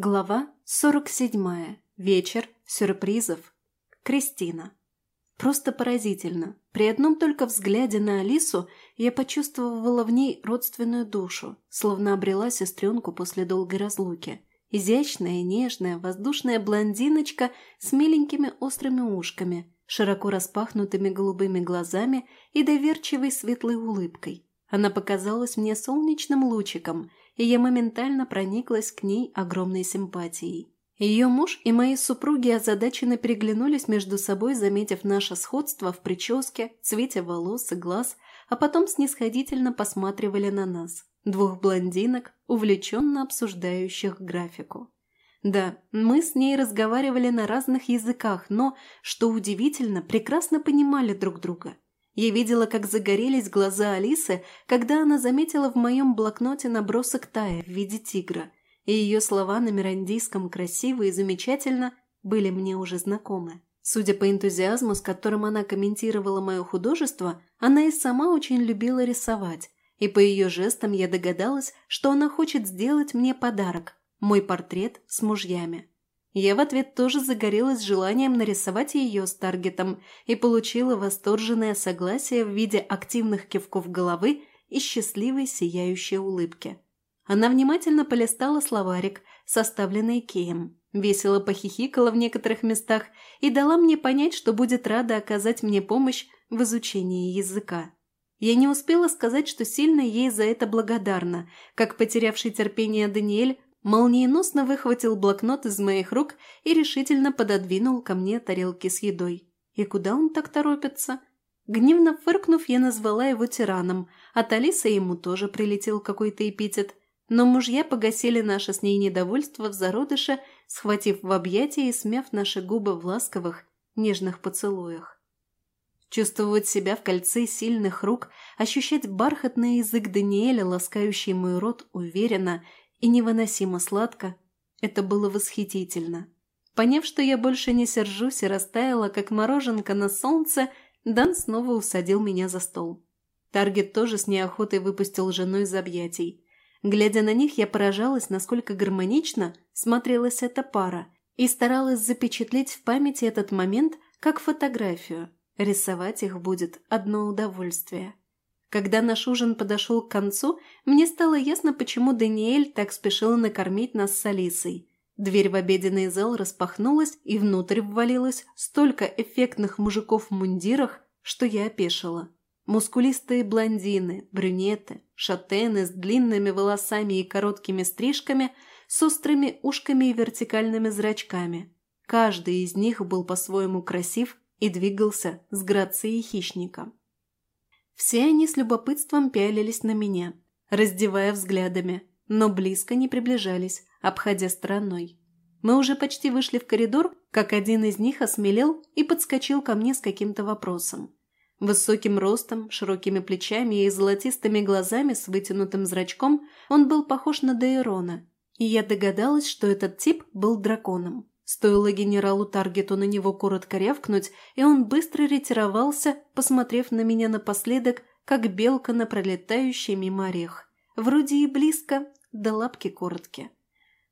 Глава 47. Вечер сюрпризов. Кристина. Просто поразительно. При одном только взгляде на Алису я почувствовала в ней родственную душу, словно обрела сестренку после долгой разлуки. Изящная, нежная, воздушная блондиночка с миленькими острыми ушками, широко распахнутыми голубыми глазами и доверчивой светлой улыбкой. Она показалась мне солнечным лучиком – и я моментально прониклась к ней огромной симпатией. Ее муж и мои супруги озадаченно переглянулись между собой, заметив наше сходство в прическе, цвете волос и глаз, а потом снисходительно посматривали на нас, двух блондинок, увлеченно обсуждающих графику. Да, мы с ней разговаривали на разных языках, но, что удивительно, прекрасно понимали друг друга – я видела, как загорелись глаза Алисы, когда она заметила в моем блокноте набросок Тая в виде тигра, и ее слова на мирандийском «красиво» и «замечательно» были мне уже знакомы. Судя по энтузиазму, с которым она комментировала мое художество, она и сама очень любила рисовать, и по ее жестам я догадалась, что она хочет сделать мне подарок – мой портрет с мужьями. Я в ответ тоже загорелась желанием нарисовать ее с таргетом и получила восторженное согласие в виде активных кивков головы и счастливой сияющей улыбки. Она внимательно полистала словарик, составленный Кеем, весело похихикала в некоторых местах и дала мне понять, что будет рада оказать мне помощь в изучении языка. Я не успела сказать, что сильно ей за это благодарна, как потерявший терпение Даниэль молниеносно выхватил блокнот из моих рук и решительно пододвинул ко мне тарелки с едой. И куда он так торопится? Гневно фыркнув, я назвала его тираном, от Алисы ему тоже прилетел какой-то эпитет. Но мужья погасили наше с ней недовольство в зародыше, схватив в объятия и смяв наши губы в ласковых, нежных поцелуях. Чувствовать себя в кольце сильных рук, ощущать бархатный язык Даниэля, ласкающий мой рот, уверенно и невыносимо сладко. Это было восхитительно. Поняв, что я больше не сержусь и растаяла, как мороженка на солнце, Дан снова усадил меня за стол. Таргет тоже с неохотой выпустил жену из объятий. Глядя на них, я поражалась, насколько гармонично смотрелась эта пара, и старалась запечатлеть в памяти этот момент как фотографию. Рисовать их будет одно удовольствие. Когда наш ужин подошел к концу, мне стало ясно, почему Даниэль так спешил накормить нас с Алисой. Дверь в обеденный зал распахнулась, и внутрь ввалилось столько эффектных мужиков в мундирах, что я опешила. Мускулистые блондины, брюнеты, шатены с длинными волосами и короткими стрижками, с острыми ушками и вертикальными зрачками. Каждый из них был по-своему красив и двигался с грацией хищника. Все они с любопытством пялились на меня, раздевая взглядами, но близко не приближались, обходя стороной. Мы уже почти вышли в коридор, как один из них осмелел и подскочил ко мне с каким-то вопросом. Высоким ростом, широкими плечами и золотистыми глазами с вытянутым зрачком он был похож на Дейрона, и я догадалась, что этот тип был драконом. Стоило генералу Таргету на него коротко рявкнуть, и он быстро ретировался, посмотрев на меня напоследок, как белка на пролетающий мимо орех. Вроде и близко, да лапки короткие.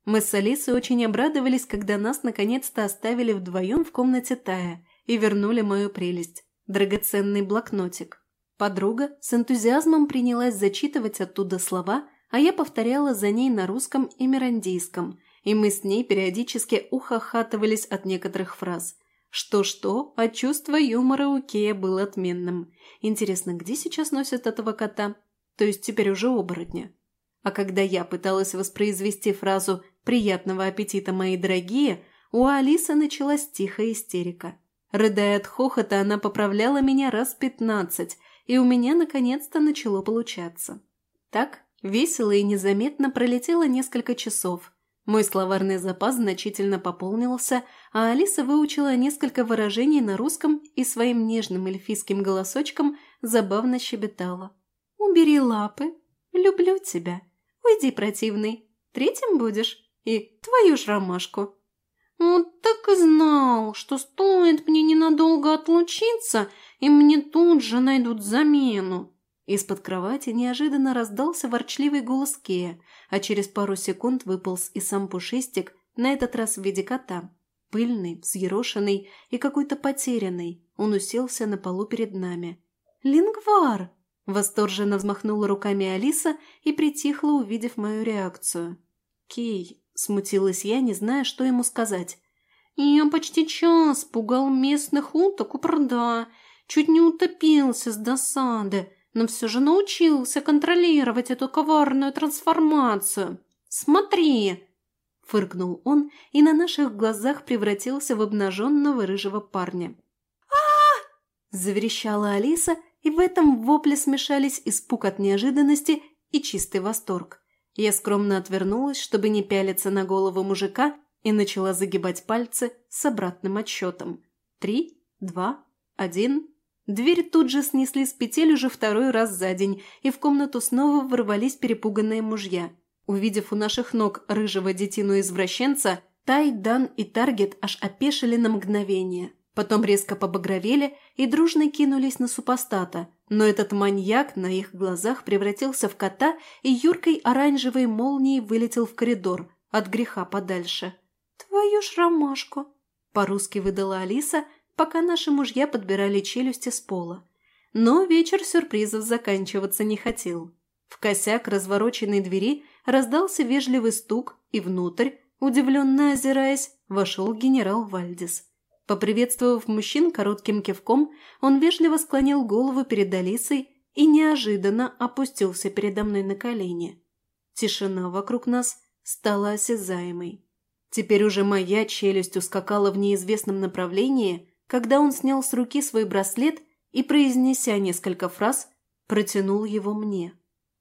Мы с Алисой очень обрадовались, когда нас наконец-то оставили вдвоем в комнате Тая и вернули мою прелесть – драгоценный блокнотик. Подруга с энтузиазмом принялась зачитывать оттуда слова, а я повторяла за ней на русском и мирандийском – и мы с ней периодически ухахатывались от некоторых фраз. Что-что, а чувство юмора у Кея было отменным. Интересно, где сейчас носят этого кота? То есть теперь уже оборотня. А когда я пыталась воспроизвести фразу «приятного аппетита, мои дорогие», у Алисы началась тихая истерика. Рыдая от хохота, она поправляла меня раз пятнадцать, и у меня наконец-то начало получаться. Так, весело и незаметно пролетело несколько часов – мой словарный запас значительно пополнился, а Алиса выучила несколько выражений на русском и своим нежным эльфийским голосочком забавно щебетала. «Убери лапы. Люблю тебя. Уйди, противный. Третьим будешь? И твою ж ромашку». «Вот так и знал, что стоит мне ненадолго отлучиться, и мне тут же найдут замену», из-под кровати неожиданно раздался ворчливый голос Кея, а через пару секунд выполз и сам Пушистик на этот раз в виде кота. Пыльный, взъерошенный и какой-то потерянный, он уселся на полу перед нами. «Лингвар!» – восторженно взмахнула руками Алиса и притихла, увидев мою реакцию. «Кей!» – смутилась я, не зная, что ему сказать. «Я почти час пугал местных уток у пруда, чуть не утопился с досады, но все же научился контролировать эту коварную трансформацию. Смотри!» Фыркнул он и на наших глазах превратился в обнаженного рыжего парня. а Заверещала Алиса, и в этом вопле смешались испуг от неожиданности и чистый восторг. Я скромно отвернулась, чтобы не пялиться на голову мужика, и начала загибать пальцы с обратным отсчетом. Три, два, один. Дверь тут же снесли с петель уже второй раз за день, и в комнату снова ворвались перепуганные мужья – Увидев у наших ног рыжего детину-извращенца, Тай, Дан и Таргет аж опешили на мгновение. Потом резко побагровели и дружно кинулись на супостата, но этот маньяк на их глазах превратился в кота и юркой оранжевой молнией вылетел в коридор, от греха подальше. «Твою ж ромашку!» – по-русски выдала Алиса, пока наши мужья подбирали челюсти с пола. Но вечер сюрпризов заканчиваться не хотел. В косяк развороченной двери раздался вежливый стук, и внутрь, удивленно озираясь, вошел генерал Вальдис. Поприветствовав мужчин коротким кивком, он вежливо склонил голову перед Алисой и неожиданно опустился передо мной на колени. Тишина вокруг нас стала осязаемой. Теперь уже моя челюсть ускакала в неизвестном направлении, когда он снял с руки свой браслет и, произнеся несколько фраз, протянул его мне.